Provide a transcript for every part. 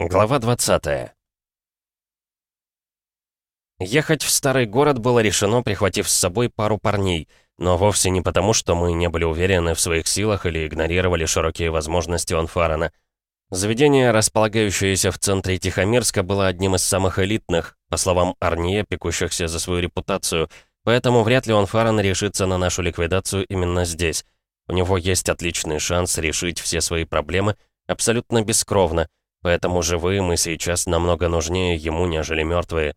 Глава 20 Ехать в старый город было решено, прихватив с собой пару парней, но вовсе не потому, что мы не были уверены в своих силах или игнорировали широкие возможности Онфарена. Заведение, располагающееся в центре Тихомирска, было одним из самых элитных, по словам Арнье, пекущихся за свою репутацию, поэтому вряд ли Онфарен решится на нашу ликвидацию именно здесь. У него есть отличный шанс решить все свои проблемы абсолютно бескровно, Поэтому живые мы сейчас намного нужнее ему, нежели мертвые.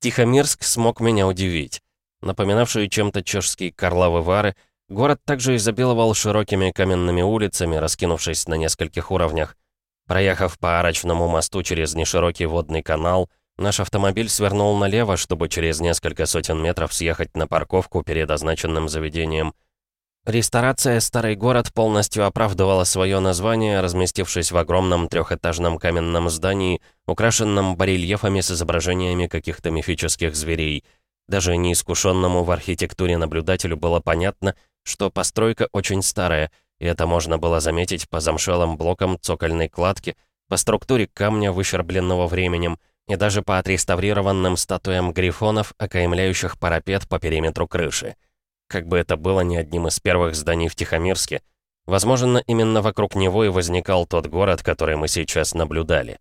Тихомирск смог меня удивить. Напоминавший чем-то чешские Карловы Вары, город также изобиловал широкими каменными улицами, раскинувшись на нескольких уровнях. Проехав по арочному мосту через неширокий водный канал, наш автомобиль свернул налево, чтобы через несколько сотен метров съехать на парковку перед означенным заведением. Ресторация «Старый город» полностью оправдывала свое название, разместившись в огромном трехэтажном каменном здании, украшенном барельефами с изображениями каких-то мифических зверей. Даже неискушенному в архитектуре наблюдателю было понятно, что постройка очень старая, и это можно было заметить по замшелым блокам цокольной кладки, по структуре камня, выщербленного временем, и даже по отреставрированным статуям грифонов, окаймляющих парапет по периметру крыши как бы это было не одним из первых зданий в Тихомирске. Возможно, именно вокруг него и возникал тот город, который мы сейчас наблюдали.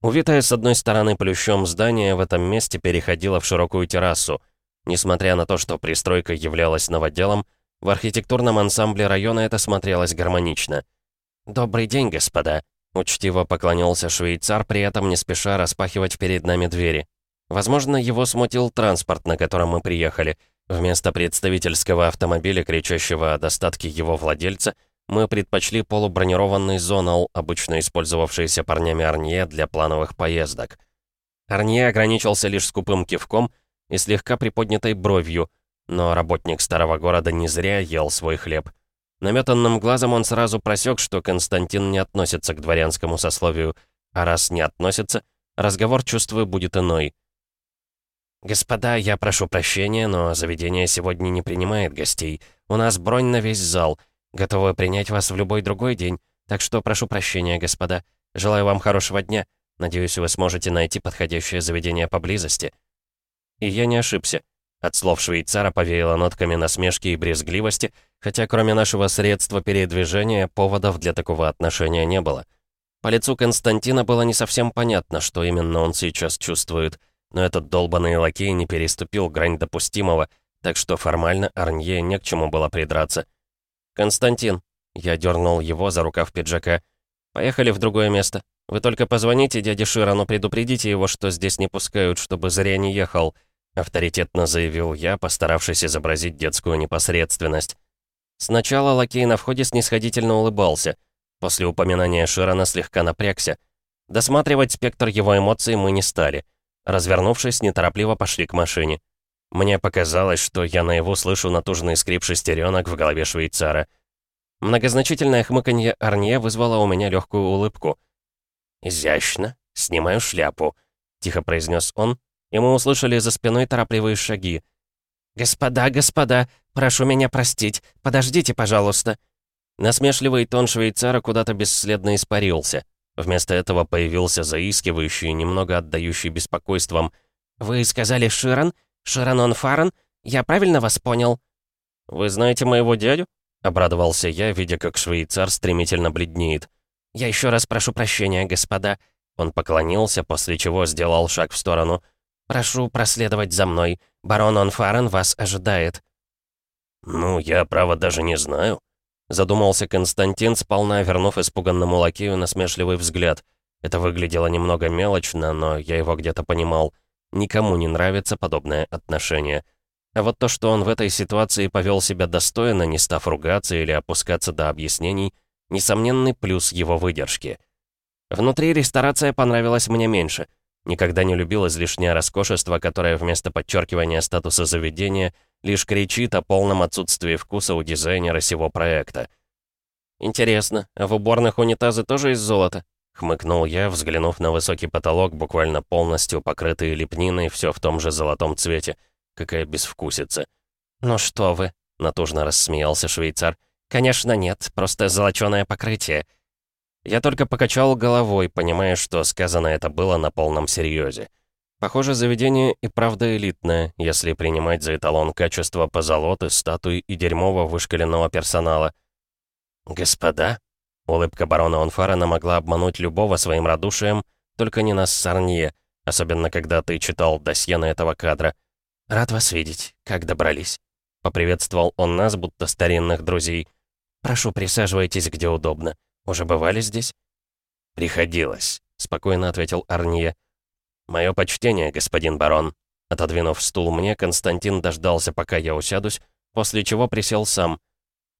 Увитое с одной стороны плющом здание в этом месте переходило в широкую террасу. Несмотря на то, что пристройка являлась новоделом, в архитектурном ансамбле района это смотрелось гармонично. «Добрый день, господа!» — учтиво поклонился швейцар, при этом не спеша распахивать перед нами двери. Возможно, его смутил транспорт, на котором мы приехали — Вместо представительского автомобиля, кричащего о достатке его владельца, мы предпочли полубронированный зонал, обычно использовавшийся парнями Арнье для плановых поездок. Арнье ограничился лишь скупым кивком и слегка приподнятой бровью, но работник старого города не зря ел свой хлеб. Наметанным глазом он сразу просек, что Константин не относится к дворянскому сословию, а раз не относится, разговор, чувствую, будет иной. «Господа, я прошу прощения, но заведение сегодня не принимает гостей. У нас бронь на весь зал. Готовы принять вас в любой другой день. Так что прошу прощения, господа. Желаю вам хорошего дня. Надеюсь, вы сможете найти подходящее заведение поблизости». И я не ошибся. От слов швейцара повеяло нотками насмешки и брезгливости, хотя кроме нашего средства передвижения поводов для такого отношения не было. По лицу Константина было не совсем понятно, что именно он сейчас чувствует — но этот долбанный лакей не переступил грань допустимого, так что формально Арнье не к чему было придраться. «Константин», — я дернул его за рукав пиджака, — «поехали в другое место. Вы только позвоните дяде Ширану, предупредите его, что здесь не пускают, чтобы зря не ехал», — авторитетно заявил я, постаравшись изобразить детскую непосредственность. Сначала лакей на входе снисходительно улыбался. После упоминания Ширана слегка напрягся. Досматривать спектр его эмоций мы не стали. Развернувшись, неторопливо пошли к машине. Мне показалось, что я наяву слышу натужный скрип шестеренок в голове швейцара. Многозначительное хмыканье Арнье вызвало у меня легкую улыбку. «Изящно. Снимаю шляпу», — тихо произнес он, и мы услышали за спиной торопливые шаги. «Господа, господа, прошу меня простить. Подождите, пожалуйста». Насмешливый тон швейцара куда-то бесследно испарился. Вместо этого появился заискивающий, немного отдающий беспокойством. «Вы сказали Ширан? Ширанон Фаран? Я правильно вас понял?» «Вы знаете моего дядю?» — обрадовался я, видя, как швейцар стремительно бледнеет. «Я еще раз прошу прощения, господа». Он поклонился, после чего сделал шаг в сторону. «Прошу проследовать за мной. Барон Онфарен вас ожидает». «Ну, я, право, даже не знаю», Задумался Константин, сполна вернув испуганному лакею насмешливый взгляд. Это выглядело немного мелочно, но я его где-то понимал. Никому не нравится подобное отношение. А вот то, что он в этой ситуации повел себя достойно, не став ругаться или опускаться до объяснений, несомненный плюс его выдержки. Внутри ресторация понравилась мне меньше. Никогда не любил излишнее роскошество, которое вместо подчеркивания статуса заведения — лишь кричит о полном отсутствии вкуса у дизайнера сего проекта. «Интересно, а в уборных унитазы тоже из золота?» — хмыкнул я, взглянув на высокий потолок, буквально полностью покрытый лепниной, все в том же золотом цвете. Какая безвкусица. «Ну что вы!» — натужно рассмеялся швейцар. «Конечно нет, просто золочёное покрытие». Я только покачал головой, понимая, что сказано это было на полном серьезе. Похоже, заведение и правда элитное, если принимать за эталон качества позолоты, статуи и дерьмово вышкаленного персонала. «Господа?» Улыбка барона Онфарена могла обмануть любого своим радушием, только не нас с Арнье, особенно когда ты читал досье на этого кадра. «Рад вас видеть. Как добрались?» Поприветствовал он нас, будто старинных друзей. «Прошу, присаживайтесь где удобно. Уже бывали здесь?» «Приходилось», — спокойно ответил Арнье. «Мое почтение, господин барон». Отодвинув стул мне, Константин дождался, пока я усядусь, после чего присел сам.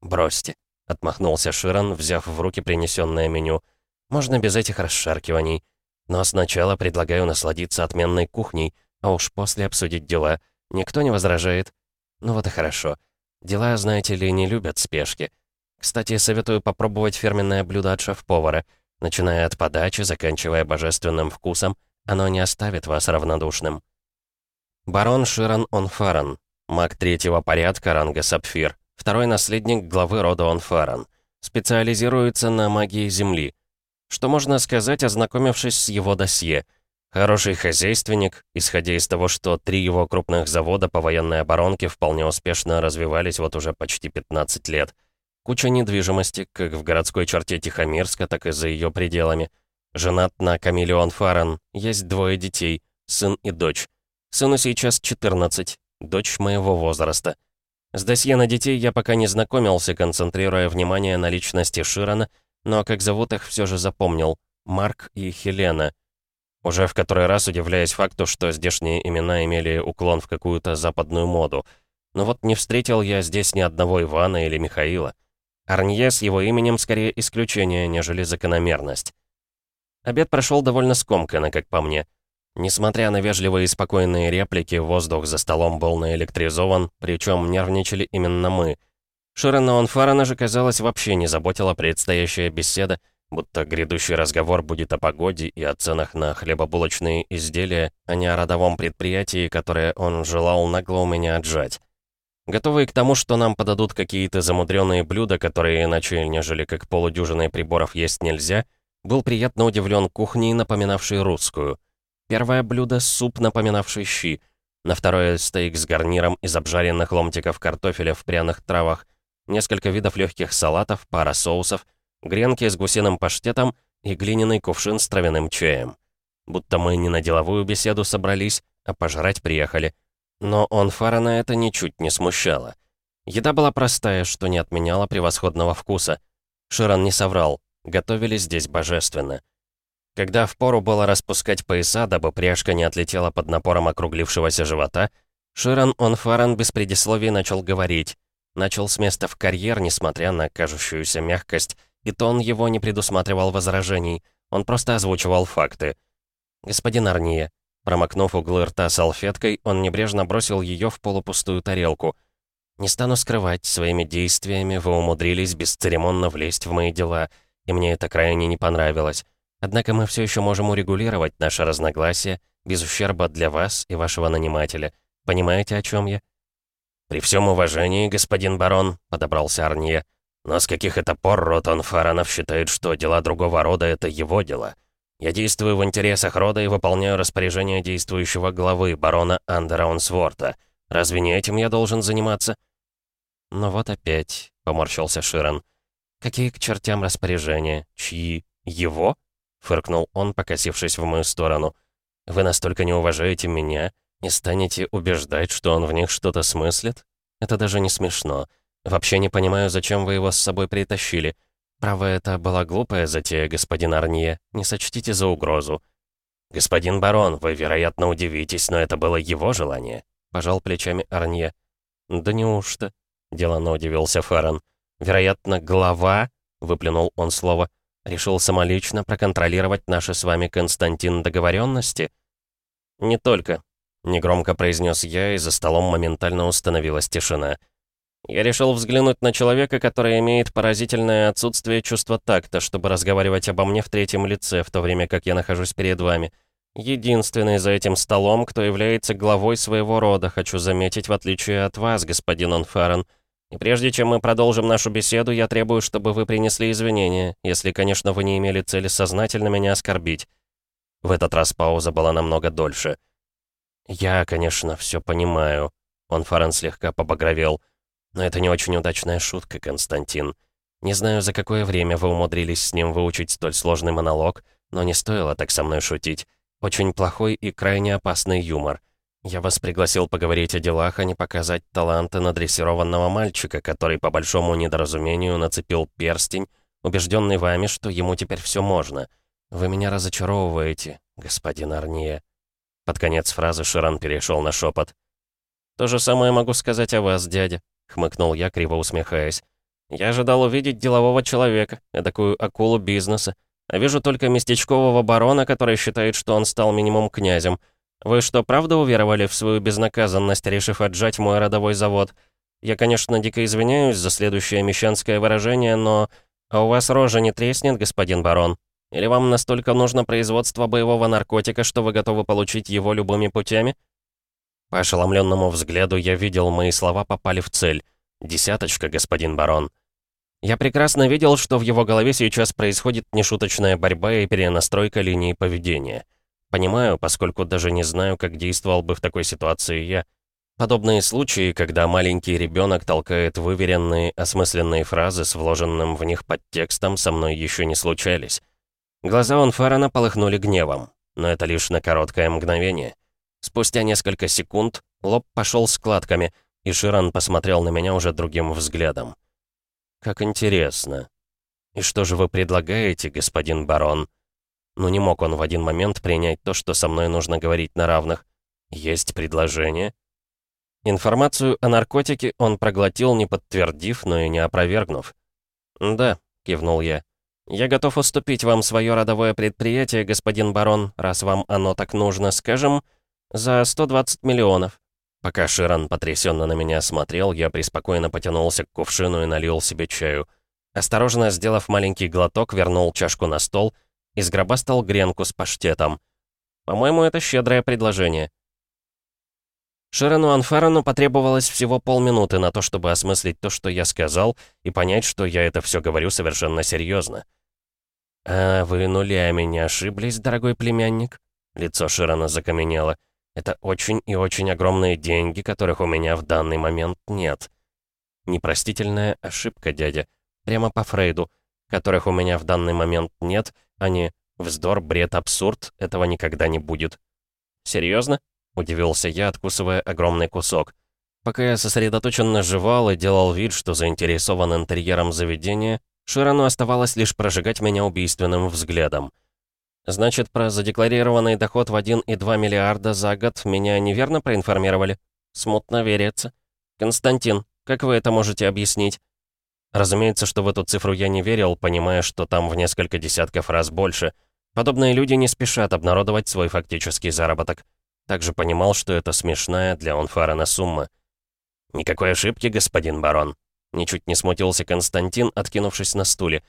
«Бросьте», — отмахнулся Ширан, взяв в руки принесенное меню. «Можно без этих расшаркиваний. Но сначала предлагаю насладиться отменной кухней, а уж после обсудить дела. Никто не возражает?» «Ну вот и хорошо. Дела, знаете ли, не любят спешки. Кстати, советую попробовать фирменное блюдо от шеф-повара. Начиная от подачи, заканчивая божественным вкусом, оно не оставит вас равнодушным. Барон Ширан Онфаран, маг третьего порядка ранга Сапфир, второй наследник главы рода Онфаран. Специализируется на магии Земли. Что можно сказать, ознакомившись с его досье – Хороший хозяйственник, исходя из того, что три его крупных завода по военной оборонке вполне успешно развивались вот уже почти 15 лет. Куча недвижимости, как в городской черте Тихомирска, так и за ее пределами. Женат на Камилион Фаран, есть двое детей, сын и дочь. Сыну сейчас 14, дочь моего возраста. С досье на детей я пока не знакомился, концентрируя внимание на личности Ширана, но как зовут их все же запомнил. Марк и Хелена — уже в который раз удивляясь факту, что здешние имена имели уклон в какую-то западную моду. Но вот не встретил я здесь ни одного Ивана или Михаила. Арнье с его именем скорее исключение, нежели закономерность. Обед прошел довольно скомканно, как по мне. Несмотря на вежливые и спокойные реплики, воздух за столом был наэлектризован, причем нервничали именно мы. Широна Онфарана же, казалось, вообще не заботила предстоящая беседа, будто грядущий разговор будет о погоде и о ценах на хлебобулочные изделия, а не о родовом предприятии, которое он желал нагло у меня отжать. Готовый к тому, что нам подадут какие-то замудренные блюда, которые иначе, нежели как полудюжиной приборов есть нельзя, был приятно удивлен кухней, напоминавшей русскую. Первое блюдо — суп, напоминавший щи. На второе — стейк с гарниром из обжаренных ломтиков картофеля в пряных травах, несколько видов легких салатов, пара соусов — гренки с гусиным паштетом и глиняный кувшин с травяным чаем. Будто мы не на деловую беседу собрались, а пожрать приехали. Но он Фарана это ничуть не смущало. Еда была простая, что не отменяло превосходного вкуса. Ширан не соврал, готовили здесь божественно. Когда впору было распускать пояса, дабы пряжка не отлетела под напором округлившегося живота, Ширан Онфаран без предисловий начал говорить. Начал с места в карьер, несмотря на кажущуюся мягкость, и тон его не предусматривал возражений, он просто озвучивал факты. «Господин Арния», промокнув углы рта салфеткой, он небрежно бросил ее в полупустую тарелку. «Не стану скрывать, своими действиями вы умудрились бесцеремонно влезть в мои дела, и мне это крайне не понравилось. Однако мы все еще можем урегулировать наше разногласие без ущерба для вас и вашего нанимателя. Понимаете, о чем я?» «При всем уважении, господин барон», — подобрался Арния, но с каких это пор Ротан Фаранов считает, что дела другого рода — это его дела? Я действую в интересах рода и выполняю распоряжение действующего главы, барона Андера Онсворта. Разве не этим я должен заниматься?» «Ну вот опять», — поморщился Ширан. «Какие к чертям распоряжения? Чьи? Его?» — фыркнул он, покосившись в мою сторону. «Вы настолько не уважаете меня и станете убеждать, что он в них что-то смыслит? Это даже не смешно. Вообще не понимаю, зачем вы его с собой притащили. Право, это была глупая затея, господин Арнье. Не сочтите за угрозу. «Господин барон, вы, вероятно, удивитесь, но это было его желание», — пожал плечами Арнье. «Да неужто?» — деланно удивился Фаран. «Вероятно, глава», — выплюнул он слово, — «решил самолично проконтролировать наши с вами, Константин, договоренности?» «Не только», — негромко произнес я, и за столом моментально установилась тишина. «Я решил взглянуть на человека, который имеет поразительное отсутствие чувства такта, чтобы разговаривать обо мне в третьем лице, в то время как я нахожусь перед вами. Единственный за этим столом, кто является главой своего рода, хочу заметить, в отличие от вас, господин Онфарен. И прежде чем мы продолжим нашу беседу, я требую, чтобы вы принесли извинения, если, конечно, вы не имели цели сознательно меня оскорбить». В этот раз пауза была намного дольше. «Я, конечно, все понимаю». Он Фарен слегка побагровел. «Но это не очень удачная шутка, Константин. Не знаю, за какое время вы умудрились с ним выучить столь сложный монолог, но не стоило так со мной шутить. Очень плохой и крайне опасный юмор. Я вас пригласил поговорить о делах, а не показать таланты надрессированного мальчика, который по большому недоразумению нацепил перстень, убежденный вами, что ему теперь все можно. Вы меня разочаровываете, господин Арния. Под конец фразы Ширан перешел на шепот. «То же самое могу сказать о вас, дядя», — хмыкнул я, криво усмехаясь. «Я ожидал увидеть делового человека, такую акулу бизнеса, а вижу только местечкового барона, который считает, что он стал минимум князем». «Вы что, правда уверовали в свою безнаказанность, решив отжать мой родовой завод? Я, конечно, дико извиняюсь за следующее мещанское выражение, но... А у вас рожа не треснет, господин барон? Или вам настолько нужно производство боевого наркотика, что вы готовы получить его любыми путями?» По ошеломленному взгляду я видел, мои слова попали в цель. «Десяточка, господин барон». Я прекрасно видел, что в его голове сейчас происходит нешуточная борьба и перенастройка линии поведения. Понимаю, поскольку даже не знаю, как действовал бы в такой ситуации я. Подобные случаи, когда маленький ребенок толкает выверенные, осмысленные фразы с вложенным в них подтекстом, со мной еще не случались. Глаза Онфарана полыхнули гневом, но это лишь на короткое мгновение. Спустя несколько секунд лоб пошел складками, и Ширан посмотрел на меня уже другим взглядом. «Как интересно. И что же вы предлагаете, господин барон?» Но не мог он в один момент принять то, что со мной нужно говорить на равных. Есть предложение? Информацию о наркотике он проглотил, не подтвердив, но и не опровергнув. «Да», — кивнул я. «Я готов уступить вам свое родовое предприятие, господин барон, раз вам оно так нужно, скажем, за 120 миллионов». Пока Ширан потрясенно на меня смотрел, я преспокойно потянулся к кувшину и налил себе чаю. Осторожно сделав маленький глоток, вернул чашку на стол — и сгробастал гренку с паштетом. По-моему, это щедрое предложение. Ширану Анфарану потребовалось всего полминуты на то, чтобы осмыслить то, что я сказал, и понять, что я это все говорю совершенно серьезно. «А вы нулями не ошиблись, дорогой племянник?» Лицо Ширана закаменело. «Это очень и очень огромные деньги, которых у меня в данный момент нет». «Непростительная ошибка, дядя. Прямо по Фрейду которых у меня в данный момент нет, а не «вздор, бред, абсурд, этого никогда не будет». «Серьезно?» — удивился я, откусывая огромный кусок. Пока я сосредоточенно жевал и делал вид, что заинтересован интерьером заведения, Ширану оставалось лишь прожигать меня убийственным взглядом. «Значит, про задекларированный доход в 1,2 миллиарда за год меня неверно проинформировали? Смутно верится. Константин, как вы это можете объяснить?» Разумеется, что в эту цифру я не верил, понимая, что там в несколько десятков раз больше. Подобные люди не спешат обнародовать свой фактический заработок. Также понимал, что это смешная для Онфарена сумма. «Никакой ошибки, господин барон», — ничуть не смутился Константин, откинувшись на стуле.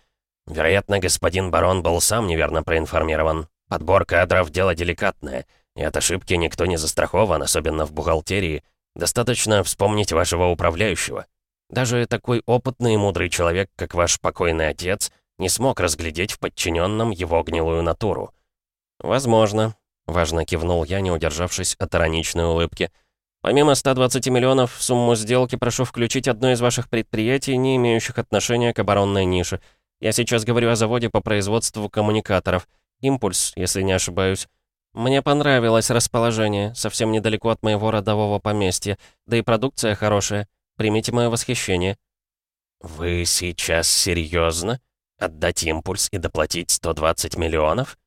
«Вероятно, господин барон был сам неверно проинформирован. Подбор кадров — дело деликатное, и от ошибки никто не застрахован, особенно в бухгалтерии. Достаточно вспомнить вашего управляющего. Даже такой опытный и мудрый человек, как ваш покойный отец, не смог разглядеть в подчиненном его гнилую натуру. «Возможно», — важно кивнул я, не удержавшись от ироничной улыбки. «Помимо 120 миллионов в сумму сделки прошу включить одно из ваших предприятий, не имеющих отношения к оборонной нише. Я сейчас говорю о заводе по производству коммуникаторов. «Импульс», если не ошибаюсь. Мне понравилось расположение, совсем недалеко от моего родового поместья, да и продукция хорошая. Примите мое восхищение». «Вы сейчас серьезно? Отдать импульс и доплатить 120 миллионов?»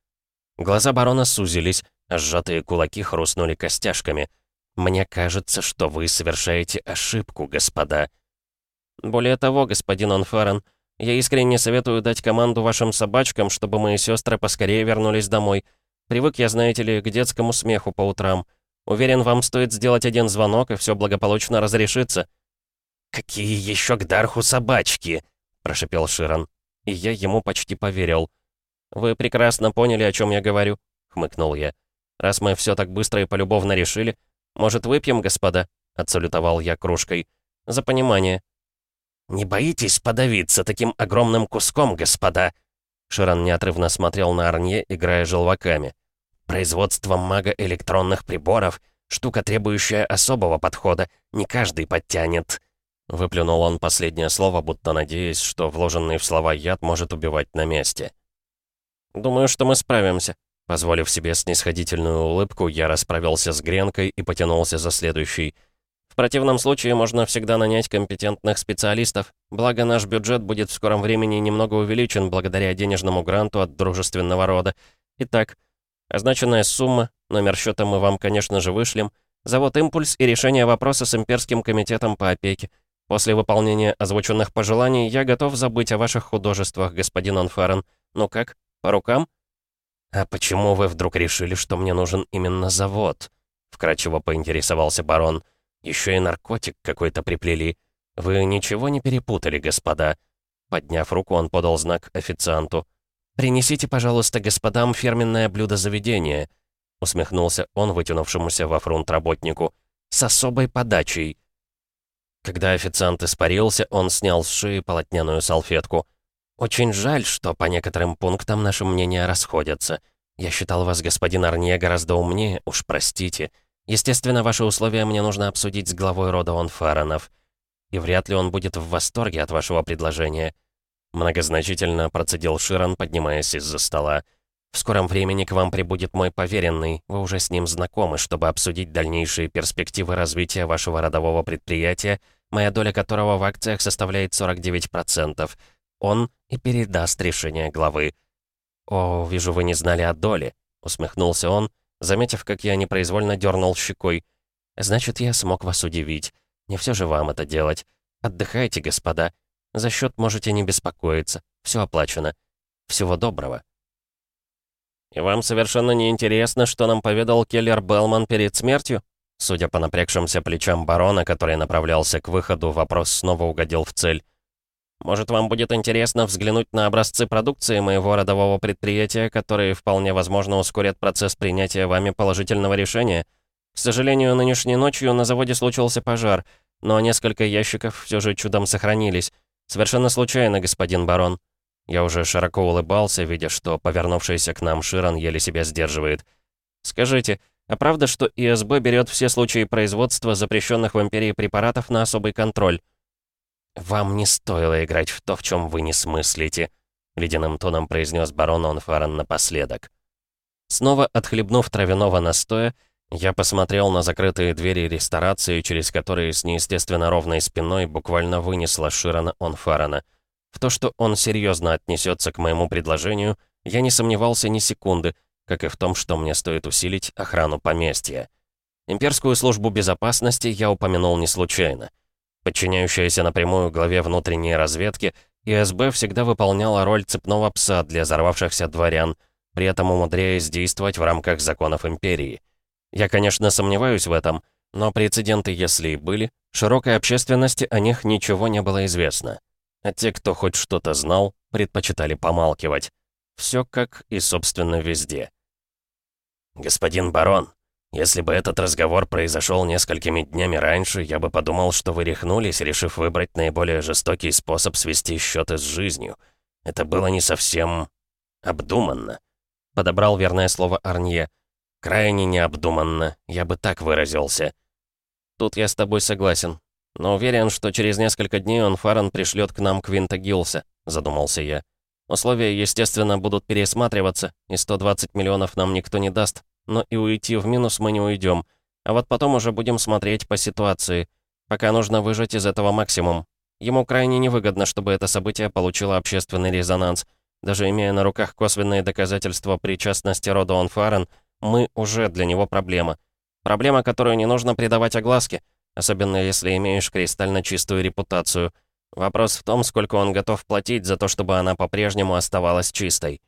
Глаза барона сузились, а сжатые кулаки хрустнули костяшками. «Мне кажется, что вы совершаете ошибку, господа». «Более того, господин Онфарен, я искренне советую дать команду вашим собачкам, чтобы мои сестры поскорее вернулись домой. Привык я, знаете ли, к детскому смеху по утрам. Уверен, вам стоит сделать один звонок, и все благополучно разрешится». «Какие еще к Дарху собачки?» — прошипел Ширан. И я ему почти поверил. «Вы прекрасно поняли, о чем я говорю», — хмыкнул я. «Раз мы все так быстро и полюбовно решили, может, выпьем, господа?» — отсалютовал я кружкой. «За понимание». «Не боитесь подавиться таким огромным куском, господа?» Ширан неотрывно смотрел на Арнье, играя желваками. «Производство мага-электронных приборов — штука, требующая особого подхода. Не каждый подтянет». Выплюнул он последнее слово, будто надеясь, что вложенный в слова яд может убивать на месте. «Думаю, что мы справимся». Позволив себе снисходительную улыбку, я расправился с гренкой и потянулся за следующей. В противном случае можно всегда нанять компетентных специалистов, благо наш бюджет будет в скором времени немного увеличен благодаря денежному гранту от дружественного рода. Итак, означенная сумма, номер счета мы вам, конечно же, вышлем, завод «Импульс» и решение вопроса с имперским комитетом по опеке. После выполнения озвученных пожеланий я готов забыть о ваших художествах, господин Онфарен. Ну как, по рукам?» «А почему вы вдруг решили, что мне нужен именно завод?» Вкратчиво поинтересовался барон. «Еще и наркотик какой-то приплели. Вы ничего не перепутали, господа?» Подняв руку, он подал знак официанту. «Принесите, пожалуйста, господам фирменное блюдо заведения», усмехнулся он вытянувшемуся во фронт работнику. «С особой подачей». Когда официант испарился, он снял с шеи полотняную салфетку. «Очень жаль, что по некоторым пунктам наши мнения расходятся. Я считал вас, господин Арне, гораздо умнее, уж простите. Естественно, ваши условия мне нужно обсудить с главой рода Онфаранов. И вряд ли он будет в восторге от вашего предложения». Многозначительно процедил Ширан, поднимаясь из-за стола. «В скором времени к вам прибудет мой поверенный. Вы уже с ним знакомы, чтобы обсудить дальнейшие перспективы развития вашего родового предприятия, моя доля которого в акциях составляет 49% он и передаст решение главы. «О, вижу, вы не знали о доле», — усмехнулся он, заметив, как я непроизвольно дернул щекой. «Значит, я смог вас удивить. Не все же вам это делать. Отдыхайте, господа. За счет можете не беспокоиться. Все оплачено. Всего доброго». «И вам совершенно не интересно, что нам поведал Келлер Белман перед смертью?» Судя по напрягшимся плечам барона, который направлялся к выходу, вопрос снова угодил в цель. Может, вам будет интересно взглянуть на образцы продукции моего родового предприятия, которые вполне возможно ускорят процесс принятия вами положительного решения? К сожалению, нынешней ночью на заводе случился пожар, но несколько ящиков все же чудом сохранились. Совершенно случайно, господин барон. Я уже широко улыбался, видя, что повернувшийся к нам Ширан еле себя сдерживает. Скажите, а правда, что ИСБ берет все случаи производства запрещенных в Империи препаратов на особый контроль? «Вам не стоило играть в то, в чем вы не смыслите», — ледяным тоном произнес барон Онфарен напоследок. Снова отхлебнув травяного настоя, я посмотрел на закрытые двери ресторации, через которые с неестественно ровной спиной буквально вынесла Ширана Онфарена. В то, что он серьезно отнесется к моему предложению, я не сомневался ни секунды, как и в том, что мне стоит усилить охрану поместья. Имперскую службу безопасности я упомянул не случайно. Подчиняющаяся напрямую главе внутренней разведки, ИСБ всегда выполняла роль цепного пса для взорвавшихся дворян, при этом умудряясь действовать в рамках законов империи. Я, конечно, сомневаюсь в этом, но прецеденты, если и были, широкой общественности о них ничего не было известно. А те, кто хоть что-то знал, предпочитали помалкивать. Все как и, собственно, везде. «Господин барон, если бы этот разговор произошел несколькими днями раньше, я бы подумал, что вы рехнулись, решив выбрать наиболее жестокий способ свести счеты с жизнью. Это было не совсем... обдуманно. Подобрал верное слово Арнье. Крайне необдуманно, я бы так выразился. Тут я с тобой согласен. Но уверен, что через несколько дней он Фарен пришлет к нам Квинта Гилса, задумался я. Условия, естественно, будут пересматриваться, и 120 миллионов нам никто не даст, но и уйти в минус мы не уйдем. А вот потом уже будем смотреть по ситуации. Пока нужно выжать из этого максимум. Ему крайне невыгодно, чтобы это событие получило общественный резонанс. Даже имея на руках косвенные доказательства причастности рода Онфарен, мы уже для него проблема. Проблема, которую не нужно придавать огласке, особенно если имеешь кристально чистую репутацию. Вопрос в том, сколько он готов платить за то, чтобы она по-прежнему оставалась чистой.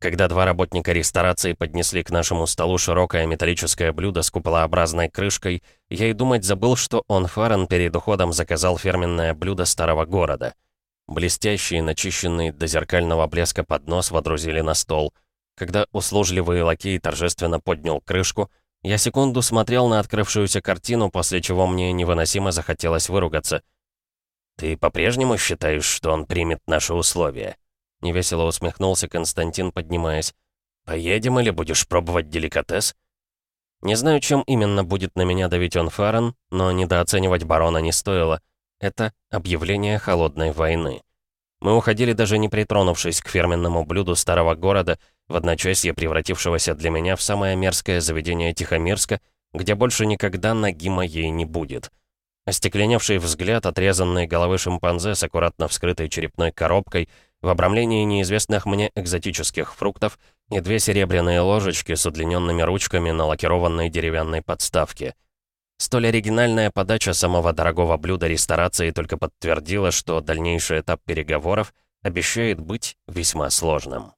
Когда два работника ресторации поднесли к нашему столу широкое металлическое блюдо с куполообразной крышкой, я и думать забыл, что он Фарен перед уходом заказал фирменное блюдо старого города. Блестящий, начищенный до зеркального блеска поднос водрузили на стол. Когда услужливый лакей торжественно поднял крышку, я секунду смотрел на открывшуюся картину, после чего мне невыносимо захотелось выругаться. «Ты по-прежнему считаешь, что он примет наши условия?» Невесело усмехнулся Константин, поднимаясь. «Поедем или будешь пробовать деликатес?» Не знаю, чем именно будет на меня давить он Фарен, но недооценивать барона не стоило. Это объявление холодной войны. Мы уходили даже не притронувшись к фирменному блюду старого города, в одночасье превратившегося для меня в самое мерзкое заведение Тихомирска, где больше никогда ноги моей не будет. Остекленевший взгляд отрезанной головы шимпанзе с аккуратно вскрытой черепной коробкой в обрамлении неизвестных мне экзотических фруктов и две серебряные ложечки с удлиненными ручками на лакированной деревянной подставке. Столь оригинальная подача самого дорогого блюда ресторации только подтвердила, что дальнейший этап переговоров обещает быть весьма сложным.